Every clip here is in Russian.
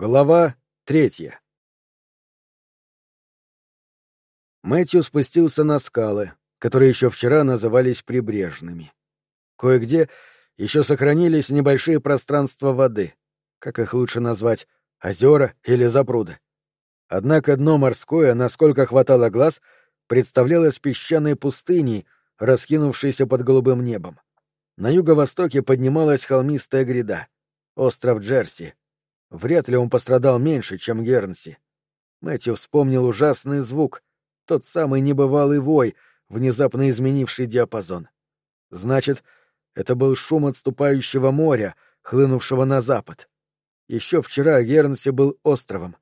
Глава третья Мэтью спустился на скалы, которые еще вчера назывались прибрежными. Кое-где еще сохранились небольшие пространства воды, как их лучше назвать, озера или запруды. Однако дно морское, насколько хватало глаз, представлялось песчаной пустыней, раскинувшейся под голубым небом. На юго-востоке поднималась холмистая гряда — остров Джерси. Вряд ли он пострадал меньше, чем Гернси. Мэтью вспомнил ужасный звук, тот самый небывалый вой, внезапно изменивший диапазон. Значит, это был шум отступающего моря, хлынувшего на запад. Еще вчера Гернси был островом.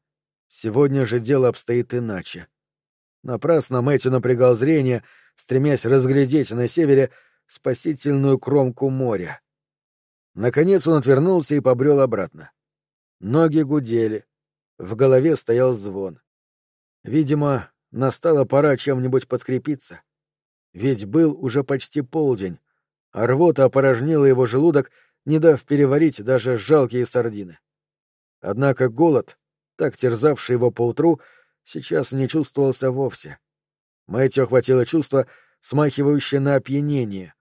Сегодня же дело обстоит иначе. Напрасно Мэтью напрягал зрение, стремясь разглядеть на севере спасительную кромку моря. Наконец он отвернулся и побрел обратно. Ноги гудели. В голове стоял звон. Видимо, настала пора чем-нибудь подкрепиться. Ведь был уже почти полдень, а рвота опорожнила его желудок, не дав переварить даже жалкие сардины. Однако голод, так терзавший его поутру, сейчас не чувствовался вовсе. Мэтью охватило чувство, смахивающее на опьянение.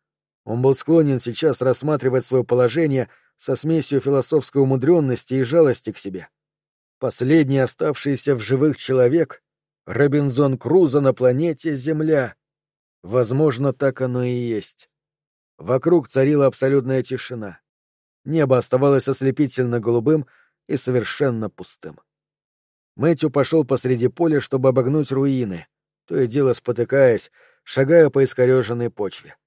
Он был склонен сейчас рассматривать свое положение — со смесью философской умудренности и жалости к себе. Последний оставшийся в живых человек — Робинзон Крузо на планете Земля. Возможно, так оно и есть. Вокруг царила абсолютная тишина. Небо оставалось ослепительно голубым и совершенно пустым. Мэтью пошел посреди поля, чтобы обогнуть руины, то и дело спотыкаясь, шагая по искореженной почве.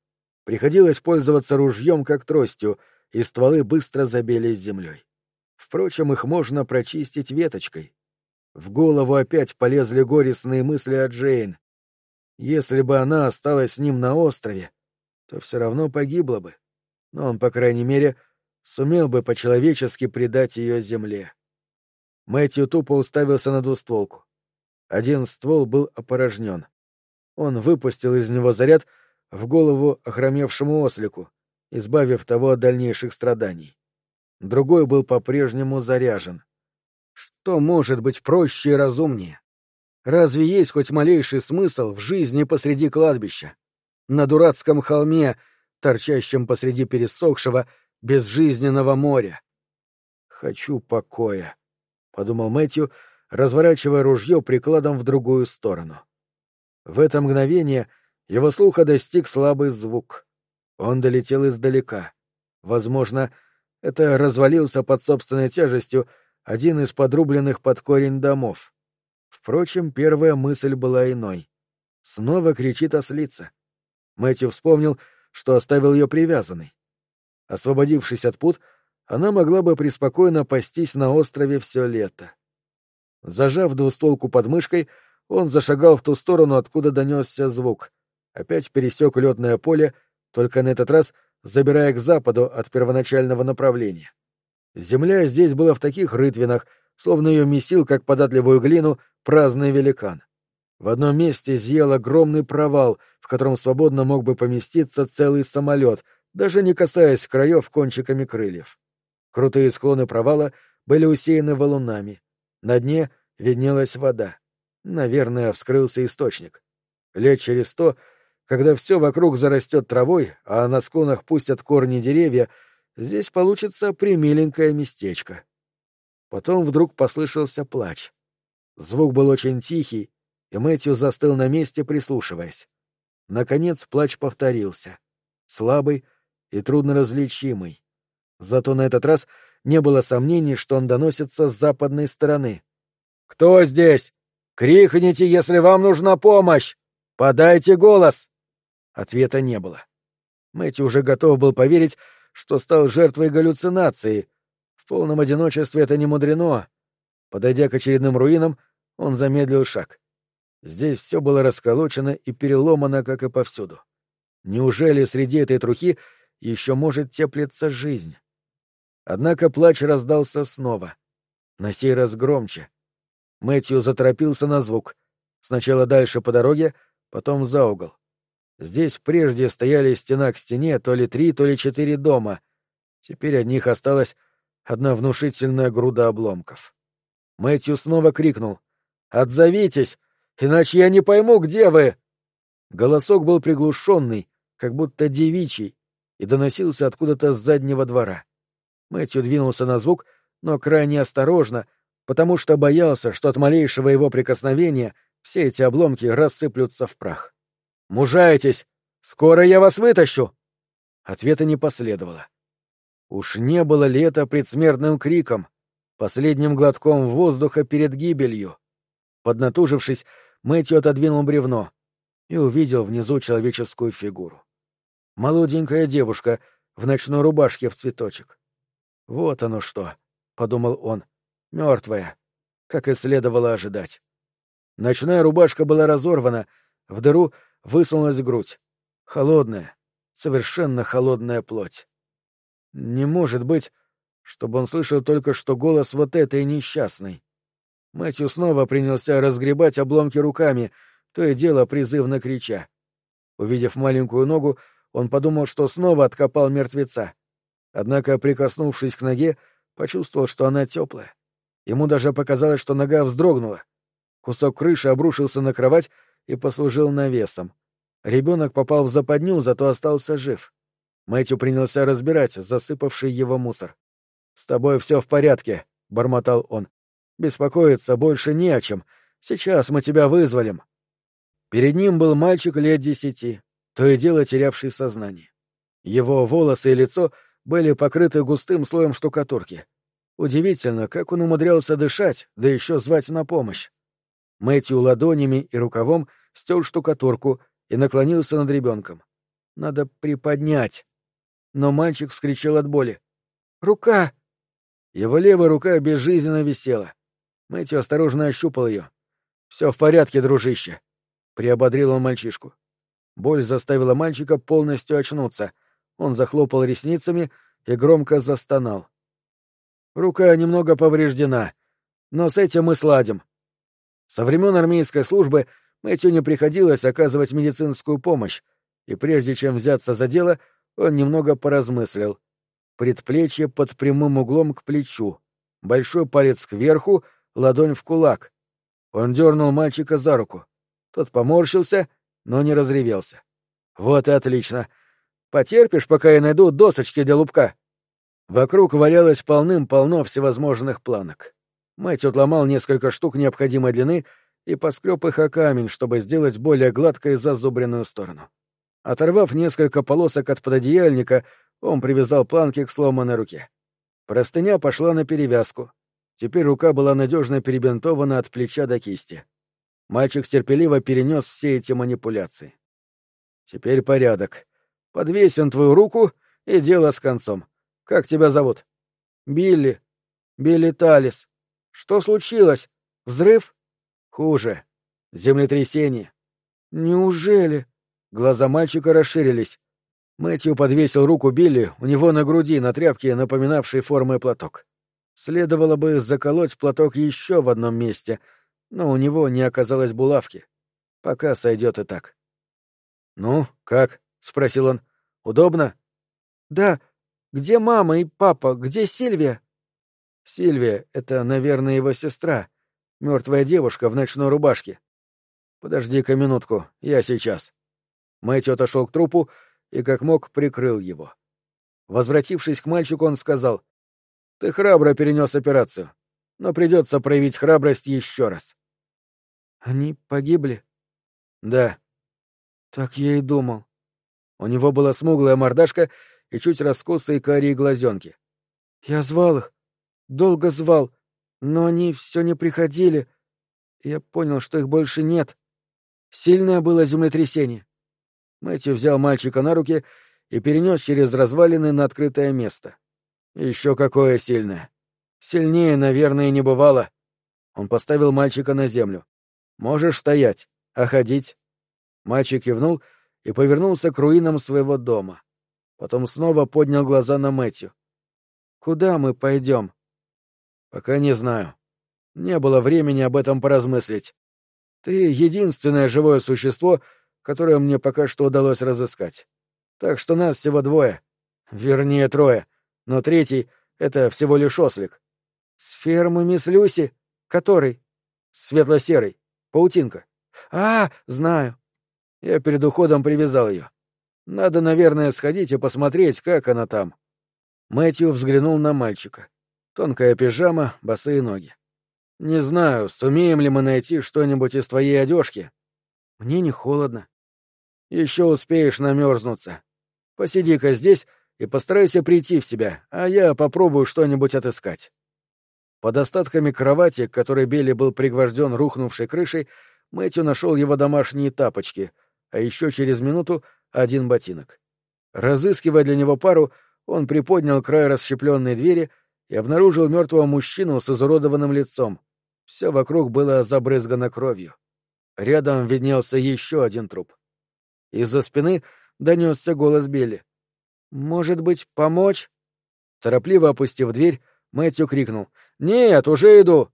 Приходилось пользоваться ружьем как тростью — и стволы быстро забились землей. Впрочем, их можно прочистить веточкой. В голову опять полезли горестные мысли о Джейн. Если бы она осталась с ним на острове, то все равно погибла бы. Но он, по крайней мере, сумел бы по-человечески предать ее земле. Мэтью тупо уставился на двустволку. Один ствол был опорожнен. Он выпустил из него заряд в голову охромевшему ослику, избавив того от дальнейших страданий. Другой был по-прежнему заряжен. Что может быть проще и разумнее? Разве есть хоть малейший смысл в жизни посреди кладбища? На дурацком холме, торчащем посреди пересохшего, безжизненного моря. «Хочу покоя», — подумал Мэтью, разворачивая ружье прикладом в другую сторону. В это мгновение его слуха достиг слабый звук — он долетел издалека. Возможно, это развалился под собственной тяжестью один из подрубленных под корень домов. Впрочем, первая мысль была иной. Снова кричит ослица. Мэтью вспомнил, что оставил ее привязанной. Освободившись от пут, она могла бы преспокойно пастись на острове все лето. Зажав двустволку под мышкой, он зашагал в ту сторону, откуда донесся звук, опять пересек летное поле только на этот раз забирая к западу от первоначального направления. Земля здесь была в таких рытвинах, словно ее месил, как податливую глину, праздный великан. В одном месте зъел огромный провал, в котором свободно мог бы поместиться целый самолет, даже не касаясь краев кончиками крыльев. Крутые склоны провала были усеяны валунами. На дне виднелась вода. Наверное, вскрылся источник. Лет через сто когда все вокруг зарастет травой, а на склонах пустят корни деревья, здесь получится примиленькое местечко. Потом вдруг послышался плач. Звук был очень тихий, и Мэтью застыл на месте, прислушиваясь. Наконец плач повторился. Слабый и трудноразличимый. Зато на этот раз не было сомнений, что он доносится с западной стороны. «Кто здесь? Крикните, если вам нужна помощь! Подайте голос!» Ответа не было. Мэтью уже готов был поверить, что стал жертвой галлюцинации. В полном одиночестве это не мудрено. Подойдя к очередным руинам, он замедлил шаг. Здесь все было расколочено и переломано, как и повсюду. Неужели среди этой трухи еще может теплиться жизнь? Однако плач раздался снова. На сей раз громче. Мэтью заторопился на звук. Сначала дальше по дороге, потом за угол. Здесь прежде стояли стена к стене то ли три, то ли четыре дома. Теперь от них осталась одна внушительная груда обломков. Мэтью снова крикнул. «Отзовитесь, иначе я не пойму, где вы!» Голосок был приглушенный, как будто девичий, и доносился откуда-то с заднего двора. Мэтью двинулся на звук, но крайне осторожно, потому что боялся, что от малейшего его прикосновения все эти обломки рассыплются в прах. «Мужайтесь! Скоро я вас вытащу!» Ответа не последовало. Уж не было ли это предсмертным криком, последним глотком воздуха перед гибелью? Поднатужившись, Мэтью отодвинул бревно и увидел внизу человеческую фигуру. Молоденькая девушка в ночной рубашке в цветочек. «Вот оно что», — подумал он, — «мертвая, как и следовало ожидать». Ночная рубашка была разорвана, в дыру высунулась грудь. Холодная, совершенно холодная плоть. Не может быть, чтобы он слышал только что голос вот этой несчастной. Мэтью снова принялся разгребать обломки руками, то и дело призывно крича. Увидев маленькую ногу, он подумал, что снова откопал мертвеца. Однако, прикоснувшись к ноге, почувствовал, что она теплая. Ему даже показалось, что нога вздрогнула. Кусок крыши обрушился на кровать и послужил навесом. Ребенок попал в западню, зато остался жив. Мэтью принялся разбирать засыпавший его мусор. «С тобой все в порядке», — бормотал он. «Беспокоиться больше не о чем. Сейчас мы тебя вызволим». Перед ним был мальчик лет десяти, то и дело терявший сознание. Его волосы и лицо были покрыты густым слоем штукатурки. Удивительно, как он умудрялся дышать, да еще звать на помощь. Мэтью ладонями и рукавом стер штукатурку и наклонился над ребенком. Надо приподнять. Но мальчик вскричал от боли. «Рука!» Его левая рука безжизненно висела. Мэтью осторожно ощупал ее. «Все в порядке, дружище», — приободрил он мальчишку. Боль заставила мальчика полностью очнуться. Он захлопал ресницами и громко застонал. «Рука немного повреждена, но с этим мы сладим». Со времен армейской службы Мэтью не приходилось оказывать медицинскую помощь, и прежде чем взяться за дело, он немного поразмыслил. Предплечье под прямым углом к плечу, большой палец кверху, ладонь в кулак. Он дернул мальчика за руку. Тот поморщился, но не разревелся. «Вот и отлично. Потерпишь, пока я найду досочки для лупка?» Вокруг валялось полным-полно всевозможных планок. Мэтт отломал несколько штук необходимой длины и поскреб их о камень, чтобы сделать более гладкой зазубренную сторону. Оторвав несколько полосок от пододеяльника, он привязал планки к сломанной руке. Простыня пошла на перевязку. Теперь рука была надежно перебинтована от плеча до кисти. Мальчик терпеливо перенес все эти манипуляции. Теперь порядок. Подвесим твою руку, и дело с концом. Как тебя зовут? Билли. Билли Талис. Что случилось? Взрыв? Хуже. Землетрясение. Неужели? Глаза мальчика расширились. Мэтью подвесил руку Билли у него на груди на тряпке, напоминавшей формой платок. Следовало бы заколоть платок еще в одном месте, но у него не оказалось булавки. Пока сойдет и так. «Ну, как?» — спросил он. «Удобно?» «Да. Где мама и папа? Где Сильвия?» «Сильвия — это, наверное, его сестра. Мертвая девушка в ночной рубашке. Подожди-ка минутку, я сейчас». Мэтью отошел к трупу и, как мог, прикрыл его. Возвратившись к мальчику, он сказал, «Ты храбро перенес операцию, но придется проявить храбрость еще раз». «Они погибли?» «Да». «Так я и думал». У него была смуглая мордашка и чуть раскосые карие глазенки. «Я звал их, долго звал, но они все не приходили. Я понял, что их больше нет. Сильное было землетрясение. Мэтью взял мальчика на руки и перенес через развалины на открытое место. Еще какое сильное. Сильнее, наверное, не бывало. Он поставил мальчика на землю. Можешь стоять, а ходить? Мальчик кивнул и повернулся к руинам своего дома. Потом снова поднял глаза на Мэтью. Куда мы пойдем? Пока не знаю. Не было времени об этом поразмыслить. Ты единственное живое существо, которое мне пока что удалось разыскать. Так что нас всего двое. Вернее, трое. Но третий — это всего лишь ослик. С фермы мисс Люси? Который? Светло-серый. Паутинка. А, знаю. Я перед уходом привязал ее. Надо, наверное, сходить и посмотреть, как она там. Мэтью взглянул на мальчика. Тонкая пижама, босые ноги. Не знаю, сумеем ли мы найти что-нибудь из твоей одежки. Мне не холодно. Еще успеешь намерзнуться. Посиди-ка здесь и постарайся прийти в себя, а я попробую что-нибудь отыскать. Под остатками кровати, к которой Билли был пригвожден рухнувшей крышей, Мэтью нашел его домашние тапочки, а еще через минуту один ботинок. Разыскивая для него пару, он приподнял край расщепленной двери и обнаружил мертвого мужчину с изуродованным лицом. Все вокруг было забрызгано кровью. Рядом виднелся еще один труп. Из-за спины донесся голос Билли. «Может быть, помочь?» Торопливо опустив дверь, Мэтью крикнул. «Нет, уже иду!»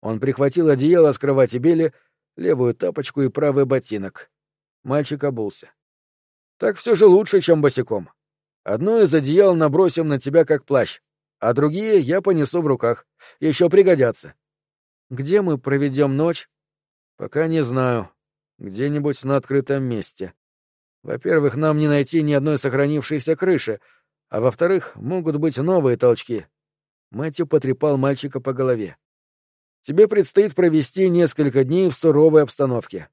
Он прихватил одеяло с кровати Билли, левую тапочку и правый ботинок. Мальчик обулся. «Так все же лучше, чем босиком. Одно из одеял набросим на тебя как плащ, а другие я понесу в руках. Еще пригодятся. Где мы проведем ночь? Пока не знаю. Где-нибудь на открытом месте. Во-первых, нам не найти ни одной сохранившейся крыши, а во-вторых, могут быть новые толчки. Мэтью потрепал мальчика по голове. Тебе предстоит провести несколько дней в суровой обстановке.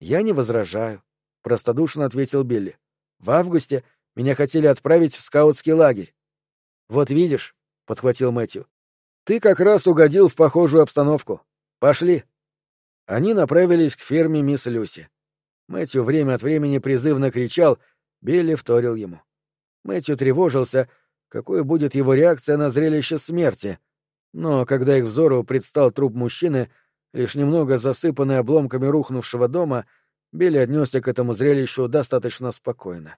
Я не возражаю, простодушно ответил Билли. В августе меня хотели отправить в скаутский лагерь. Вот видишь, подхватил Мэтью. Ты как раз угодил в похожую обстановку. Пошли. Они направились к ферме мисс Люси. Мэтью время от времени призывно кричал, Билли вторил ему. Мэтью тревожился, какой будет его реакция на зрелище смерти. Но когда их взору предстал труп мужчины, лишь немного засыпанный обломками рухнувшего дома, Билли отнесся к этому зрелищу достаточно спокойно.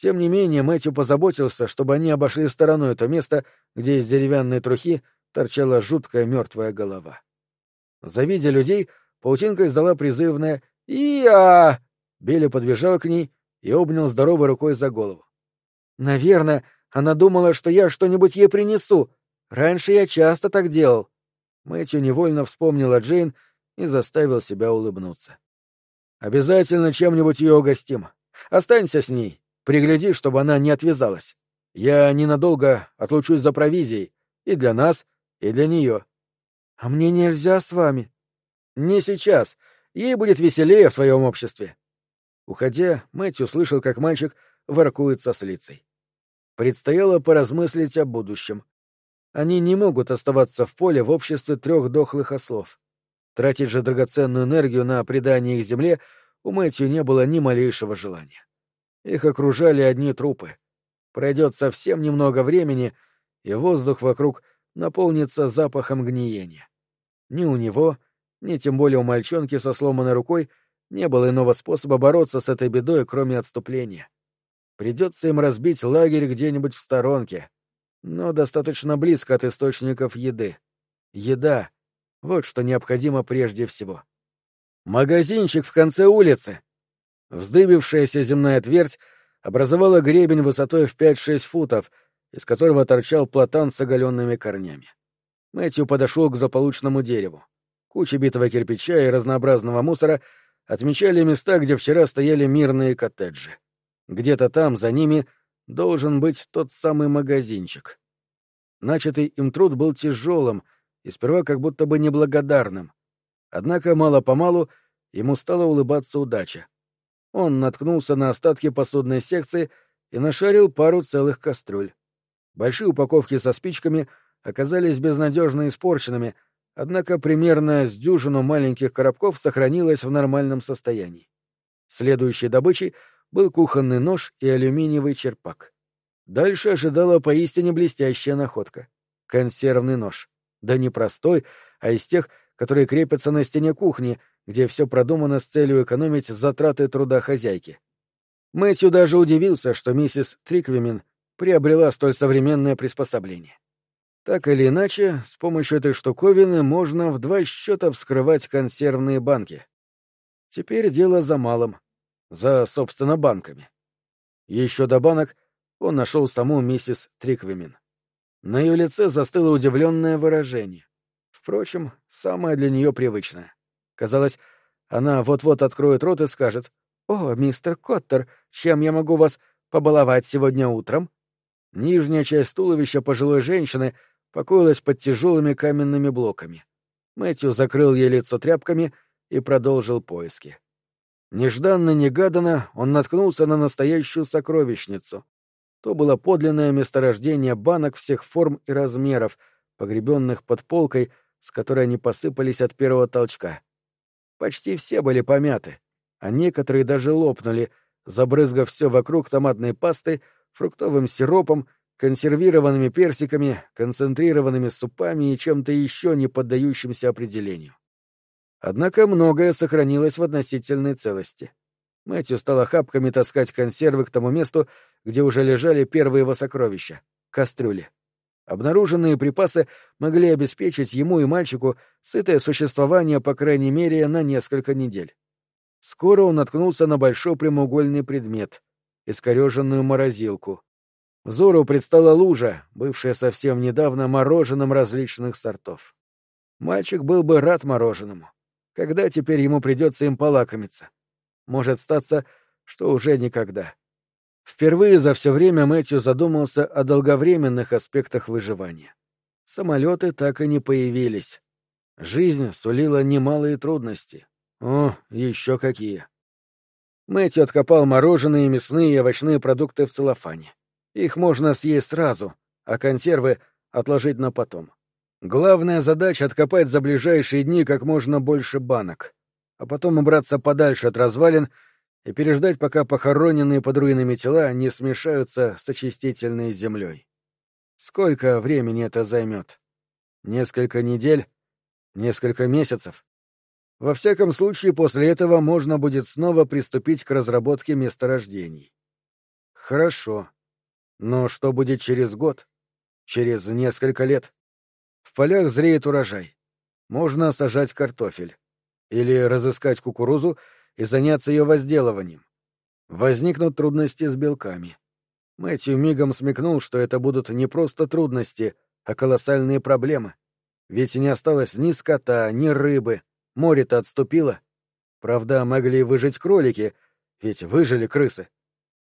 Тем не менее, Мэтью позаботился, чтобы они обошли стороной то место, где из деревянной трухи торчала жуткая мертвая голова. Завидя людей, паутинка издала призывное «И-а!». Билли подбежал к ней и обнял здоровой рукой за голову. «Наверное, она думала, что я что-нибудь ей принесу. Раньше я часто так делал». Мэтью невольно вспомнил о Джейн и заставил себя улыбнуться. «Обязательно чем-нибудь ее угостим. Останься с ней. Пригляди, чтобы она не отвязалась. Я ненадолго отлучусь за провизией. И для нас, и для нее. А мне нельзя с вами. Не сейчас. Ей будет веселее в твоем обществе. Уходя, Мэтью слышал, как мальчик воркует со слицей. Предстояло поразмыслить о будущем. Они не могут оставаться в поле в обществе трех дохлых ослов. Тратить же драгоценную энергию на предание их земле у Мэтью не было ни малейшего желания. Их окружали одни трупы. Пройдет совсем немного времени, и воздух вокруг наполнится запахом гниения. Ни у него, ни тем более у мальчонки со сломанной рукой не было иного способа бороться с этой бедой, кроме отступления. Придется им разбить лагерь где-нибудь в сторонке, но достаточно близко от источников еды. Еда — вот что необходимо прежде всего. «Магазинчик в конце улицы!» Вздыбившаяся земная твердь образовала гребень высотой в 5-6 футов, из которого торчал платан с оголенными корнями. Мэтью подошел к заполучному дереву. Куча битого кирпича и разнообразного мусора отмечали места, где вчера стояли мирные коттеджи. Где-то там, за ними, должен быть тот самый магазинчик. Начатый им труд был тяжелым и сперва как будто бы неблагодарным. Однако мало-помалу ему стала улыбаться удача он наткнулся на остатки посудной секции и нашарил пару целых кастрюль. Большие упаковки со спичками оказались безнадежно испорченными, однако примерно с дюжину маленьких коробков сохранилось в нормальном состоянии. Следующей добычей был кухонный нож и алюминиевый черпак. Дальше ожидала поистине блестящая находка — консервный нож. Да не простой, а из тех, которые крепятся на стене кухни, где все продумано с целью экономить затраты труда хозяйки. Мэтью даже удивился, что миссис Триквимен приобрела столь современное приспособление. Так или иначе, с помощью этой штуковины можно в два счета вскрывать консервные банки. Теперь дело за малым. За, собственно, банками. Еще до банок он нашел саму миссис Триквимен. На ее лице застыло удивленное выражение. Впрочем, самое для нее привычное. Казалось, она вот-вот откроет рот и скажет «О, мистер Коттер, чем я могу вас побаловать сегодня утром?» Нижняя часть туловища пожилой женщины покоилась под тяжелыми каменными блоками. Мэтью закрыл ей лицо тряпками и продолжил поиски. Нежданно-негаданно он наткнулся на настоящую сокровищницу. То было подлинное месторождение банок всех форм и размеров, погребенных под полкой, с которой они посыпались от первого толчка. Почти все были помяты, а некоторые даже лопнули, забрызгав все вокруг томатной пастой, фруктовым сиропом, консервированными персиками, концентрированными супами и чем-то еще не поддающимся определению. Однако многое сохранилось в относительной целости. Мэтью стал охапками таскать консервы к тому месту, где уже лежали первые его сокровища — кастрюли. Обнаруженные припасы могли обеспечить ему и мальчику сытое существование, по крайней мере, на несколько недель. Скоро он наткнулся на большой прямоугольный предмет — искореженную морозилку. Взору предстала лужа, бывшая совсем недавно мороженым различных сортов. Мальчик был бы рад мороженому. Когда теперь ему придется им полакомиться? Может статься, что уже никогда. Впервые за все время Мэтью задумался о долговременных аспектах выживания. Самолеты так и не появились. Жизнь сулила немалые трудности. О, еще какие. Мэтью откопал мороженые, мясные и овощные продукты в целлофане. Их можно съесть сразу, а консервы отложить на потом. Главная задача — откопать за ближайшие дни как можно больше банок, а потом убраться подальше от развалин и переждать, пока похороненные под руинами тела не смешаются с очистительной землей. Сколько времени это займет? Несколько недель? Несколько месяцев? Во всяком случае, после этого можно будет снова приступить к разработке месторождений. Хорошо. Но что будет через год? Через несколько лет? В полях зреет урожай. Можно сажать картофель. Или разыскать кукурузу и заняться ее возделыванием. Возникнут трудности с белками. Мэтью мигом смекнул, что это будут не просто трудности, а колоссальные проблемы. Ведь не осталось ни скота, ни рыбы, море-то отступило. Правда, могли выжить кролики, ведь выжили крысы.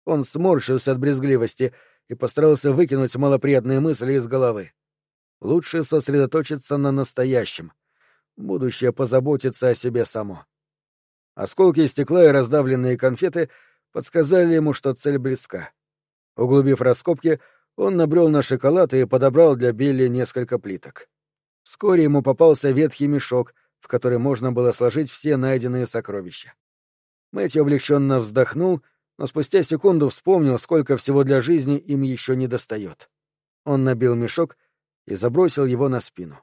Он сморщился от брезгливости и постарался выкинуть малоприятные мысли из головы. Лучше сосредоточиться на настоящем. Будущее позаботится о себе само. Осколки стекла и раздавленные конфеты подсказали ему, что цель близка. Углубив раскопки, он набрел на шоколад и подобрал для Билли несколько плиток. Вскоре ему попался ветхий мешок, в который можно было сложить все найденные сокровища. Мэтью облегченно вздохнул, но спустя секунду вспомнил, сколько всего для жизни им еще не достает. Он набил мешок и забросил его на спину.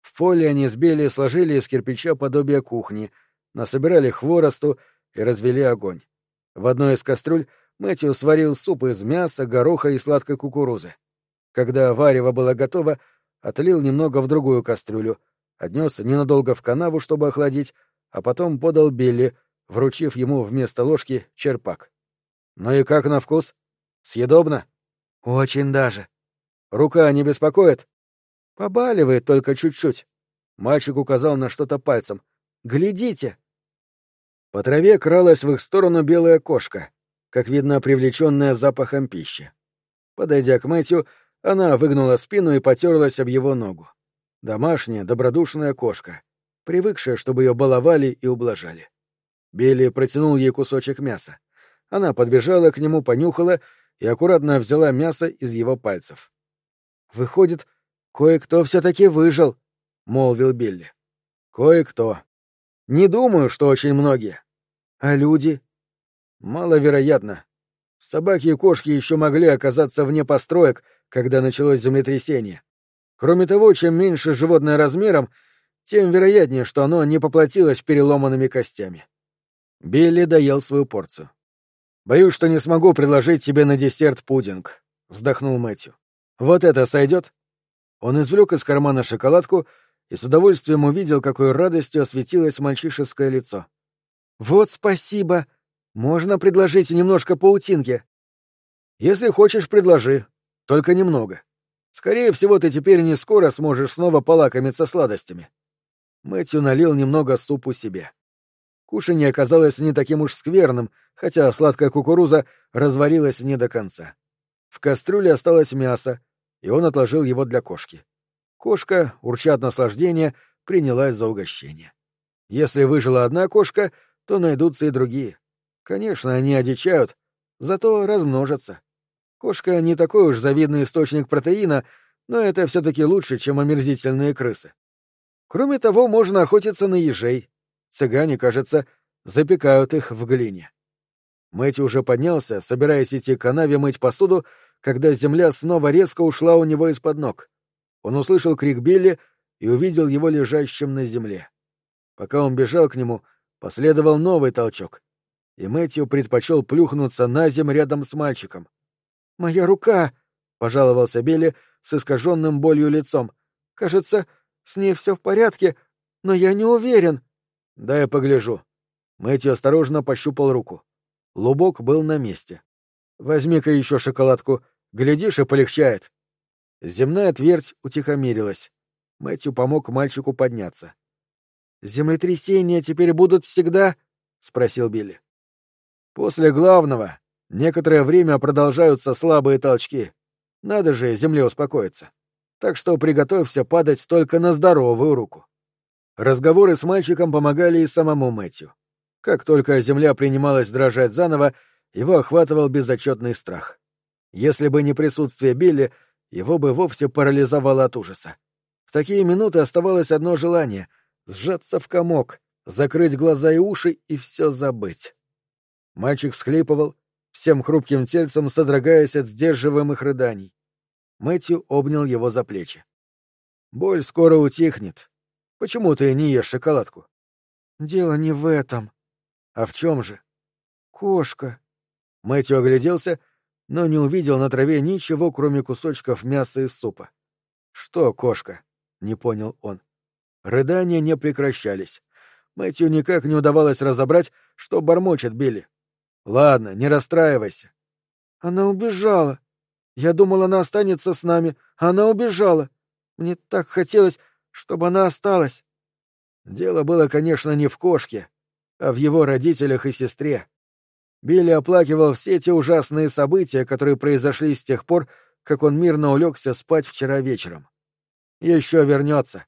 В поле они с Белли сложили из кирпича подобие кухни, насобирали хворосту и развели огонь. В одной из кастрюль Мэтью сварил суп из мяса, гороха и сладкой кукурузы. Когда варево было готово, отлил немного в другую кастрюлю, отнес ненадолго в канаву, чтобы охладить, а потом подал Билли, вручив ему вместо ложки черпак. «Ну и как на вкус? Съедобно?» «Очень даже», Рука не беспокоит? Побаливает только чуть-чуть. Мальчик указал на что-то пальцем. Глядите! По траве кралась в их сторону белая кошка, как видно, привлеченная запахом пищи. Подойдя к Мэтью, она выгнула спину и потерлась об его ногу. Домашняя, добродушная кошка, привыкшая, чтобы ее баловали и ублажали. Билли протянул ей кусочек мяса. Она подбежала к нему, понюхала и аккуратно взяла мясо из его пальцев. Выходит, кое-кто все-таки выжил, — молвил Билли. Кое-кто. Не думаю, что очень многие. А люди? Маловероятно. Собаки и кошки еще могли оказаться вне построек, когда началось землетрясение. Кроме того, чем меньше животное размером, тем вероятнее, что оно не поплатилось переломанными костями. Билли доел свою порцию. «Боюсь, что не смогу предложить тебе на десерт пудинг», — вздохнул Мэтью. «Вот это сойдет?» Он извлек из кармана шоколадку и с удовольствием увидел, какой радостью осветилось мальчишеское лицо. «Вот спасибо! Можно предложить немножко паутинки?» «Если хочешь, предложи. Только немного. Скорее всего, ты теперь не скоро сможешь снова полакомиться сладостями. Мэтью налил немного супу себе. Кушанье оказалось не таким уж скверным, хотя сладкая кукуруза разварилась не до конца. В кастрюле осталось мясо, и он отложил его для кошки. Кошка, урча от наслаждения, принялась за угощение. Если выжила одна кошка, то найдутся и другие. Конечно, они одичают, зато размножатся. Кошка не такой уж завидный источник протеина, но это все-таки лучше, чем омерзительные крысы. Кроме того, можно охотиться на ежей. Цыгане, кажется, запекают их в глине. Мэтью уже поднялся, собираясь идти к канаве мыть посуду, когда земля снова резко ушла у него из-под ног. Он услышал крик Билли и увидел его лежащим на земле. Пока он бежал к нему, последовал новый толчок, и Мэтью предпочел плюхнуться на землю рядом с мальчиком. «Моя рука!» — пожаловался Билли с искаженным болью лицом. «Кажется, с ней все в порядке, но я не уверен». «Да я погляжу». Мэтью осторожно пощупал руку. Лубок был на месте. «Возьми-ка еще шоколадку. Глядишь, и полегчает». Земная твердь утихомирилась. Мэтью помог мальчику подняться. «Землетрясения теперь будут всегда?» — спросил Билли. «После главного некоторое время продолжаются слабые толчки. Надо же земле успокоиться. Так что приготовься падать только на здоровую руку». Разговоры с мальчиком помогали и самому Мэтью. Как только земля принималась дрожать заново, его охватывал безотчетный страх. Если бы не присутствие Билли, его бы вовсе парализовало от ужаса. В такие минуты оставалось одно желание — сжаться в комок, закрыть глаза и уши и все забыть. Мальчик всхлипывал, всем хрупким тельцем содрогаясь от сдерживаемых рыданий. Мэтью обнял его за плечи. «Боль скоро утихнет. Почему ты не ешь шоколадку?» «Дело не в этом», а в чем же? Кошка. Мэтью огляделся, но не увидел на траве ничего, кроме кусочков мяса и супа. Что кошка? Не понял он. Рыдания не прекращались. Мэтью никак не удавалось разобрать, что бормочет Билли. Ладно, не расстраивайся. Она убежала. Я думал, она останется с нами, она убежала. Мне так хотелось, чтобы она осталась. Дело было, конечно, не в кошке, а в его родителях и сестре. Билли оплакивал все те ужасные события, которые произошли с тех пор, как он мирно улегся спать вчера вечером. Еще вернется.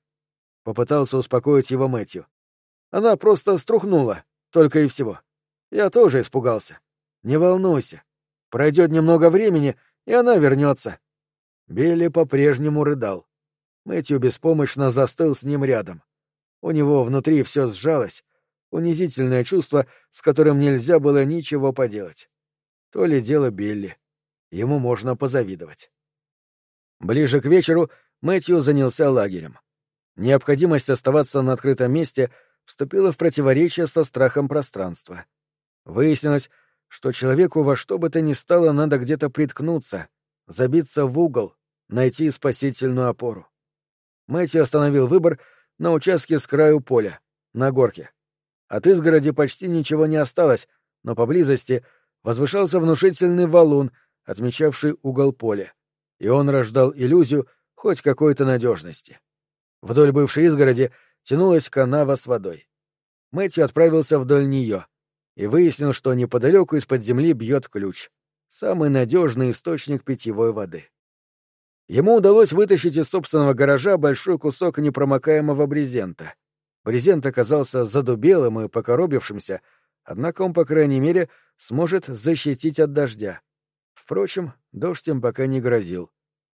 Попытался успокоить его Мэтью. Она просто струхнула, только и всего. Я тоже испугался. Не волнуйся. Пройдет немного времени, и она вернется. Билли по-прежнему рыдал. Мэтью беспомощно застыл с ним рядом. У него внутри все сжалось, унизительное чувство, с которым нельзя было ничего поделать. То ли дело Билли. Ему можно позавидовать. Ближе к вечеру Мэтью занялся лагерем. Необходимость оставаться на открытом месте вступила в противоречие со страхом пространства. Выяснилось, что человеку во что бы то ни стало надо где-то приткнуться, забиться в угол, найти спасительную опору. Мэтью остановил выбор на участке с краю поля, на горке. От изгороди почти ничего не осталось, но поблизости возвышался внушительный валун, отмечавший угол поля, и он рождал иллюзию хоть какой-то надежности. Вдоль бывшей изгороди тянулась канава с водой. Мэтью отправился вдоль нее и выяснил, что неподалеку из-под земли бьет ключ — самый надежный источник питьевой воды. Ему удалось вытащить из собственного гаража большой кусок непромокаемого брезента — Брезент оказался задубелым и покоробившимся, однако он, по крайней мере, сможет защитить от дождя. Впрочем, дождь им пока не грозил.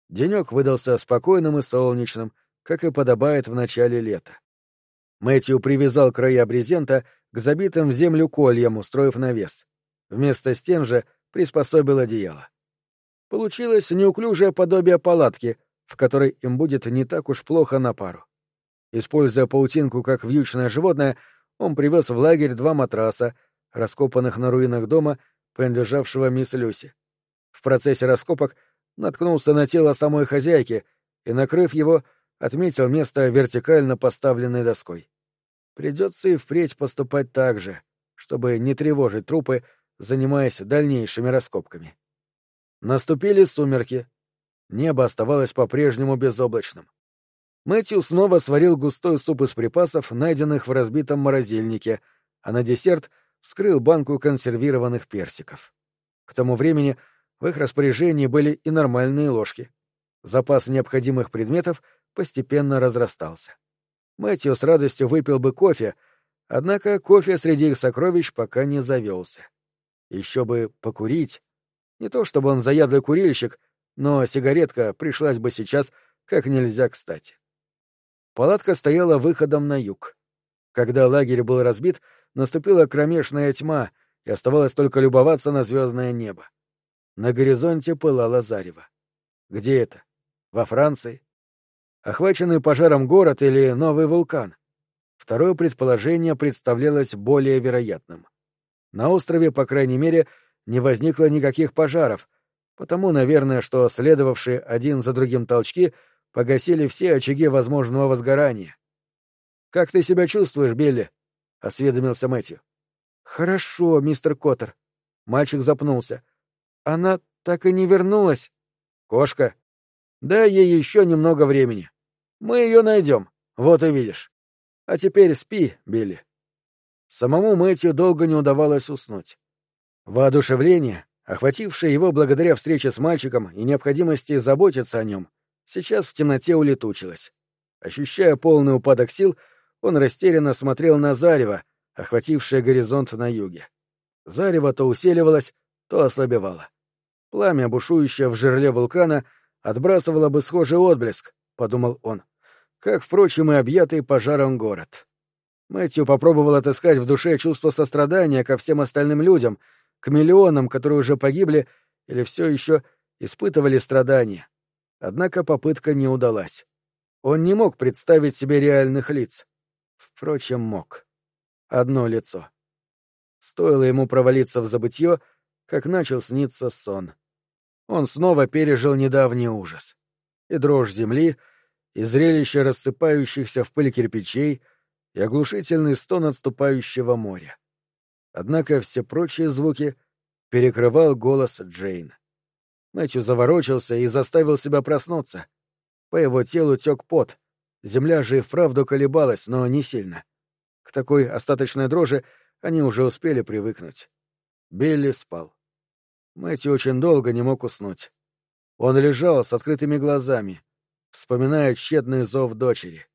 Денек выдался спокойным и солнечным, как и подобает в начале лета. Мэтью привязал края брезента к забитым в землю кольям, устроив навес. Вместо стен же приспособил одеяло. Получилось неуклюжее подобие палатки, в которой им будет не так уж плохо на пару. Используя паутинку как вьючное животное, он привез в лагерь два матраса, раскопанных на руинах дома, принадлежавшего мисс Люси. В процессе раскопок наткнулся на тело самой хозяйки и, накрыв его, отметил место вертикально поставленной доской. Придется и впредь поступать так же, чтобы не тревожить трупы, занимаясь дальнейшими раскопками. Наступили сумерки. Небо оставалось по-прежнему безоблачным. Мэтью снова сварил густой суп из припасов, найденных в разбитом морозильнике, а на десерт вскрыл банку консервированных персиков. К тому времени в их распоряжении были и нормальные ложки. Запас необходимых предметов постепенно разрастался. Мэтью с радостью выпил бы кофе, однако кофе среди их сокровищ пока не завелся. Еще бы покурить. Не то чтобы он заядлый курильщик, но сигаретка пришлась бы сейчас как нельзя кстати. Палатка стояла выходом на юг. Когда лагерь был разбит, наступила кромешная тьма, и оставалось только любоваться на звездное небо. На горизонте пылало зарево. Где это? Во Франции? Охваченный пожаром город или новый вулкан? Второе предположение представлялось более вероятным. На острове, по крайней мере, не возникло никаких пожаров, потому, наверное, что следовавшие один за другим толчки погасили все очаги возможного возгорания. «Как ты себя чувствуешь, Билли?» — осведомился Мэтью. «Хорошо, мистер Коттер». Мальчик запнулся. «Она так и не вернулась». «Кошка?» «Дай ей еще немного времени. Мы ее найдем, вот и видишь. А теперь спи, Билли». Самому Мэтью долго не удавалось уснуть. Воодушевление, охватившее его благодаря встрече с мальчиком и необходимости заботиться о нем, сейчас в темноте улетучилось. Ощущая полный упадок сил, он растерянно смотрел на зарево, охватившее горизонт на юге. Зарево то усиливалось, то ослабевало. Пламя, бушующее в жерле вулкана, отбрасывало бы схожий отблеск, — подумал он, — как, впрочем, и объятый пожаром город. Мэтью попробовал отыскать в душе чувство сострадания ко всем остальным людям, к миллионам, которые уже погибли или все еще испытывали страдания. Однако попытка не удалась. Он не мог представить себе реальных лиц. Впрочем, мог. Одно лицо. Стоило ему провалиться в забытье, как начал сниться сон. Он снова пережил недавний ужас. И дрожь земли, и зрелище рассыпающихся в пыль кирпичей, и оглушительный стон отступающего моря. Однако все прочие звуки перекрывал голос Джейн. Мэтью заворочился и заставил себя проснуться. По его телу тек пот. Земля же и вправду колебалась, но не сильно. К такой остаточной дрожи они уже успели привыкнуть. Билли спал. Мэтью очень долго не мог уснуть. Он лежал с открытыми глазами, вспоминая тщетный зов дочери.